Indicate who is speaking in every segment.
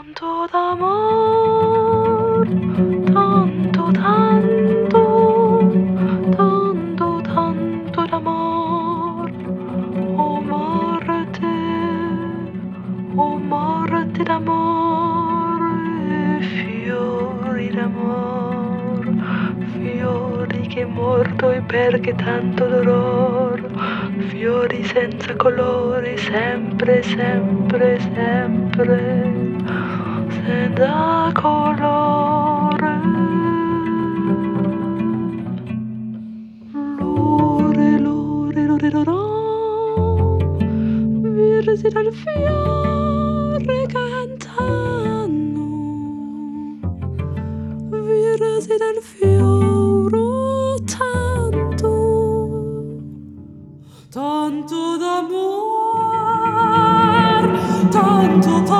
Speaker 1: Tanto d'amor, tanto, tanto, tanto, tanto d'amor. Oh morte, oh morte d'amor, fiori d'amor, fiori che morto e perché tanto dolor, fiori senza colore, sempre, sempre, sempre. Senza colore. Lore, lore, lore, loro, virsi dal fiore cantano, virsi dal fiore tanto,
Speaker 2: tanto d'amor, tanto, tanto,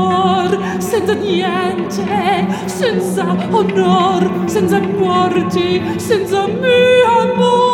Speaker 2: amor,
Speaker 1: senza
Speaker 2: niente,
Speaker 1: senza onor, senza
Speaker 2: morti,
Speaker 1: senza mio
Speaker 2: amore.